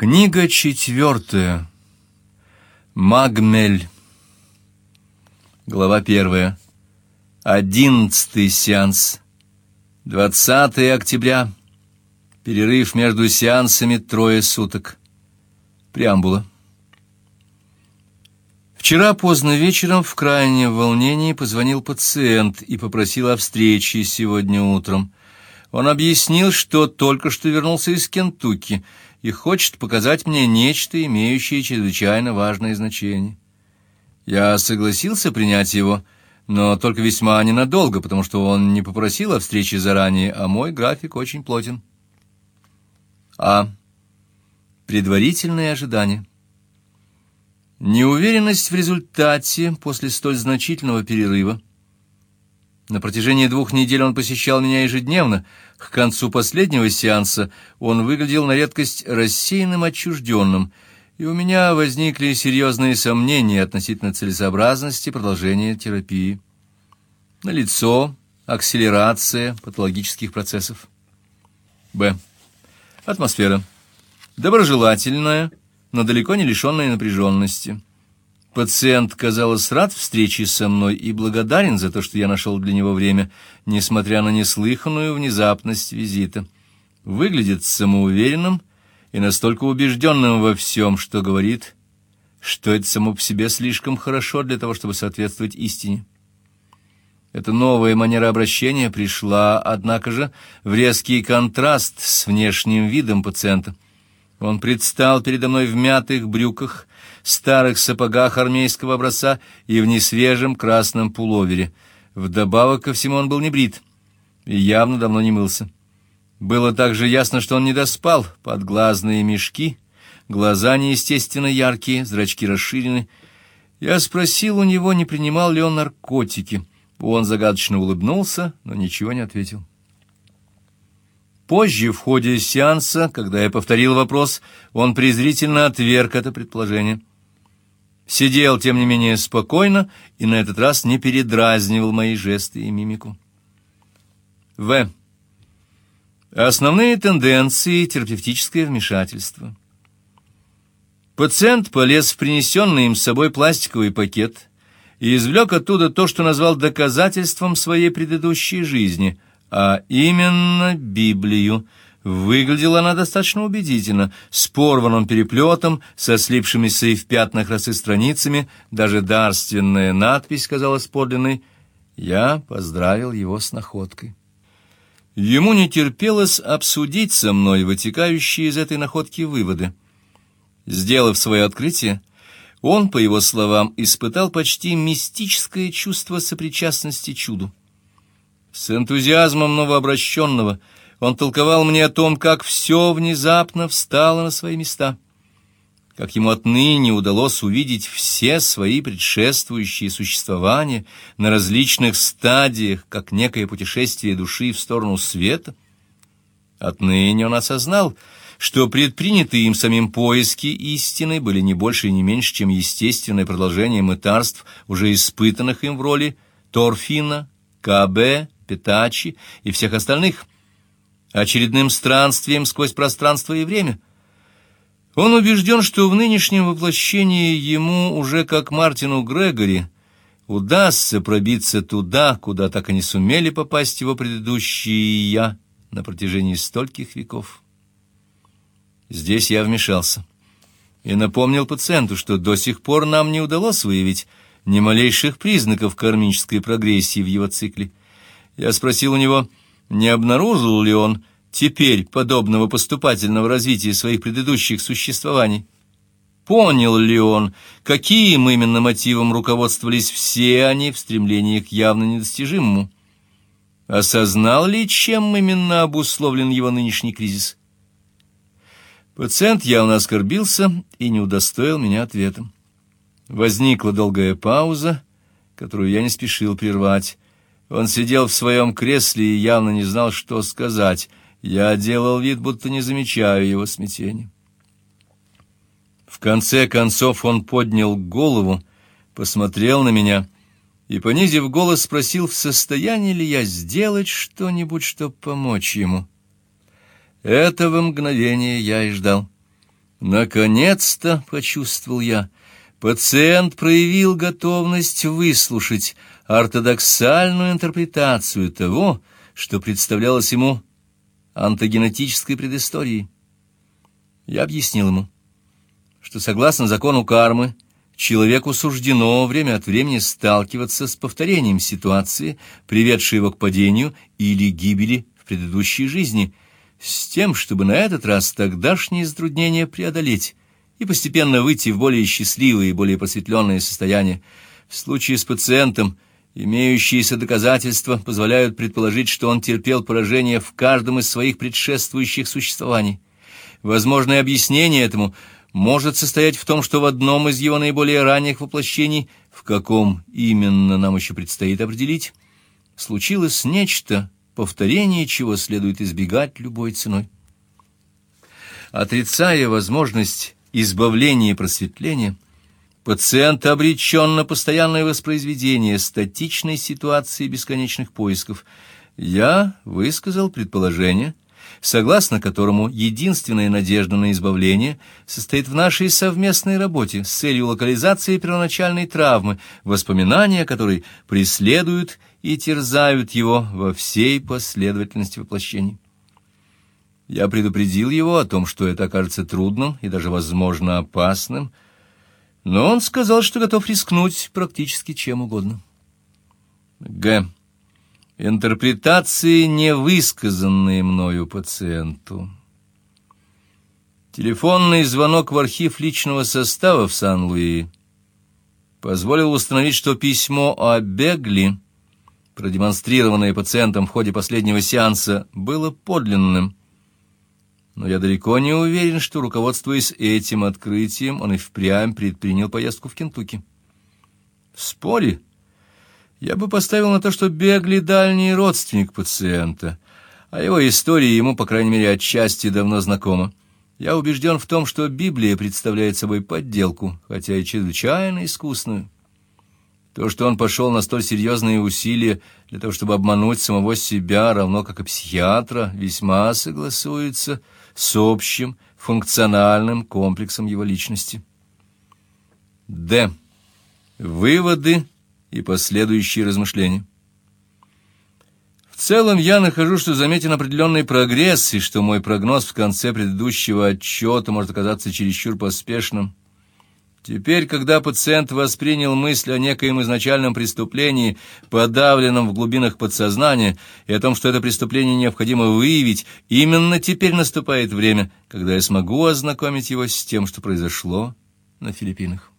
Книга четвертая. Магмель. Глава первая. Одиннадцатый сеанс. Двадцатое октября. Перерыв между сеансами трое суток. Преамбула. Вчера поздно вечером в крайнем волнении позвонил пациент и попросил о встрече сегодня утром. Он объяснил, что только что вернулся из Кентукки и хочет показать мне нечто, имеющее чрезвычайно важное значение. Я согласился принять его, но только весьма ненадолго, потому что он не попросил о встрече заранее, а мой график очень плотен. А. Предварительные ожидания. Неуверенность в результате после столь значительного перерыва на протяжении двух недель он посещал меня ежедневно. К концу последнего сеанса он выглядел на редкость рассеянным, отчужденным, и у меня возникли серьезные сомнения относительно целесообразности продолжения терапии. На лицо акселерация патологических процессов. Б. Атмосфера. Доброжелательная, но далеко не лишенная напряженности. Пациент, казалось, рад встрече со мной и благодарен за то, что я нашел для него время, несмотря на неслыханную внезапность визита. Выглядит самоуверенным и настолько убежденным во всем, что говорит, что это само по себе слишком хорошо для того, чтобы соответствовать истине. Эта новая манера обращения пришла, однако же, в резкий контраст с внешним видом пациента. Он предстал передо мной в мятых брюках, старых сапогах армейского образца и в несвежем красном пуловере. Вдобавок ко всему он был не брит и явно давно не мылся. Было также ясно, что он не доспал, подглазные мешки, глаза неестественно яркие, зрачки расширены. Я спросил у него, не принимал ли он наркотики. Он загадочно улыбнулся, но ничего не ответил. Позже, в ходе сеанса, когда я повторил вопрос, он презрительно отверг это предположение. Сидел, тем не менее, спокойно и на этот раз не передразнивал мои жесты и мимику. В. Основные тенденции терапевтическое вмешательство. Пациент полез в принесенный им с собой пластиковый пакет и извлек оттуда то, что назвал доказательством своей предыдущей жизни, а именно Библию — Выглядела она достаточно убедительно, с порванным переплетом, со слипшимися и в пятнах росы страницами, даже дарственная надпись казалась подлинной. Я поздравил его с находкой. Ему не терпелось обсудить со мной вытекающие из этой находки выводы. Сделав свое открытие, он, по его словам, испытал почти мистическое чувство сопричастности чуду. С энтузиазмом новообращенного – он толковал мне о том, как все внезапно встало на свои места, как ему отныне удалось увидеть все свои предшествующие существования на различных стадиях, как некое путешествие души в сторону света. Отныне он осознал, что предпринятые им самим поиски истины были не больше и не меньше, чем естественное продолжение мытарств, уже испытанных им в роли Торфина, КБ, Петачи и всех остальных – очередным странствием сквозь пространство и время. Он убежден, что в нынешнем воплощении ему, уже как Мартину Грегори, удастся пробиться туда, куда так и не сумели попасть его предыдущие «я» на протяжении стольких веков. Здесь я вмешался и напомнил пациенту, что до сих пор нам не удалось выявить ни малейших признаков кармической прогрессии в его цикле. Я спросил у него, не обнаружил ли он теперь подобного поступательного развития своих предыдущих существований? Понял ли он, каким именно мотивом руководствовались все они в стремлении к явно недостижимому? Осознал ли, чем именно обусловлен его нынешний кризис? Пациент явно оскорбился и не удостоил меня ответом. Возникла долгая пауза, которую я не спешил прервать. Он сидел в своем кресле и явно не знал, что сказать. Я делал вид, будто не замечаю его смятения. В конце концов он поднял голову, посмотрел на меня и, понизив голос, спросил, в состоянии ли я сделать что-нибудь, чтобы помочь ему. Этого мгновения я и ждал. Наконец-то, почувствовал я, пациент проявил готовность выслушать ортодоксальную интерпретацию того, что представлялось ему антогенетической предысторией. Я объяснил ему, что согласно закону кармы, человеку суждено время от времени сталкиваться с повторением ситуации, приведшей его к падению или гибели в предыдущей жизни, с тем, чтобы на этот раз тогдашние затруднения преодолеть и постепенно выйти в более счастливое и более просветленное состояние. В случае с пациентом имеющиеся доказательства позволяют предположить, что он терпел поражение в каждом из своих предшествующих существований. Возможное объяснение этому – может состоять в том, что в одном из его наиболее ранних воплощений, в каком именно нам еще предстоит определить, случилось нечто, повторение чего следует избегать любой ценой. Отрицая возможность избавления и просветления, пациент обречен на постоянное воспроизведение статичной ситуации бесконечных поисков. Я высказал предположение – согласно которому единственная надежда на избавление состоит в нашей совместной работе с целью локализации первоначальной травмы, воспоминания которой преследуют и терзают его во всей последовательности воплощений. Я предупредил его о том, что это окажется трудным и даже, возможно, опасным, но он сказал, что готов рискнуть практически чем угодно. Г. Интерпретации, не высказанные мною пациенту. Телефонный звонок в архив личного состава в Сан-Луи позволил установить, что письмо о Бегли, продемонстрированное пациентом в ходе последнего сеанса, было подлинным. Но я далеко не уверен, что, руководствуясь этим открытием, он и впрямь предпринял поездку в Кентукки. В споре я бы поставил на то, что Бегли дальний родственник пациента, а его история ему, по крайней мере, отчасти давно знакома. Я убежден в том, что Библия представляет собой подделку, хотя и чрезвычайно искусную. То, что он пошел на столь серьезные усилия для того, чтобы обмануть самого себя, равно как и психиатра, весьма согласуется с общим функциональным комплексом его личности. Д. Выводы и последующие размышления. В целом я нахожу, что заметен определенный прогресс, и что мой прогноз в конце предыдущего отчета может оказаться чересчур поспешным. Теперь, когда пациент воспринял мысль о некоем изначальном преступлении, подавленном в глубинах подсознания, и о том, что это преступление необходимо выявить, именно теперь наступает время, когда я смогу ознакомить его с тем, что произошло на Филиппинах.